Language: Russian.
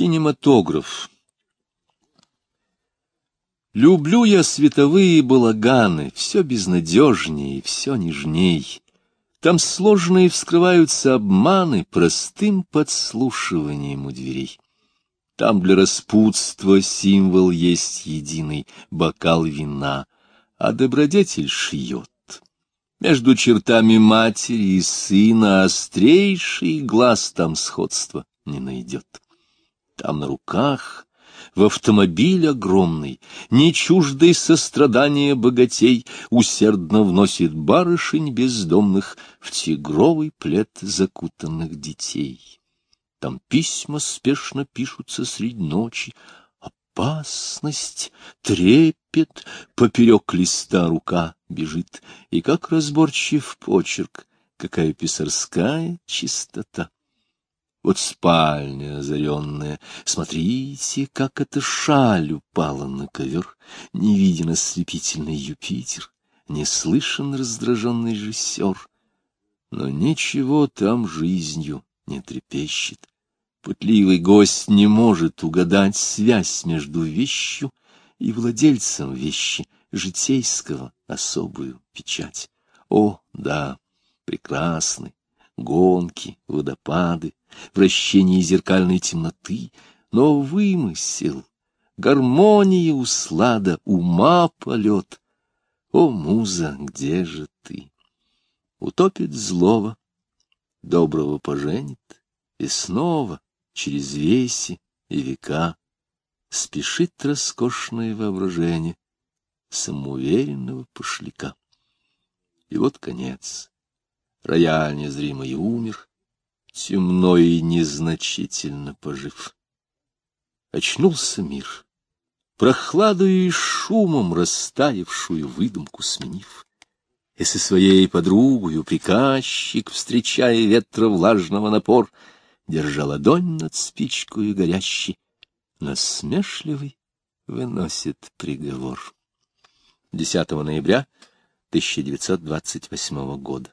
Кинематограф Люблю я световые балаганы, все безнадежнее, все нежней. Там сложные вскрываются обманы простым подслушиванием у дверей. Там для распутства символ есть единый бокал вина, а добродетель шьет. Между чертами матери и сына острейший глаз там сходства не найдет. Там на руках в автомобиль огромный, не чуждый сострадания богатей, усердно вносит барышень бездомных в тигровый плед закутанных детей. Там письма спешно пишутся средь ночи, опасность, трепет, поперек листа рука бежит, и как разборчив почерк, какая писарская чистота. Вот спальня озаренная, смотрите, как эта шаль упала на ковер, не виден ослепительный Юпитер, не слышен раздраженный режиссер, но ничего там жизнью не трепещет. Пытливый гость не может угадать связь между вещью и владельцем вещи, житейского особую печать. О, да, прекрасный, гонки, водопады, вращение зеркальной темноты, но вымысел, гармония услада, ума полет. О, муза, где же ты? Утопит злого, доброго поженит, и снова через веси и века спешит роскошное воображение самоуверенного пошляка. И вот конец. Рояль незримо и умер, темно и незначительно пожив. Очнулся мир, прохладою и шумом растаявшую выдумку сменив. И со своей подругою приказчик, встречая ветра влажного напор, держа ладонь над спичкою горящей, насмешливый выносит приговор. 10 ноября 1928 года.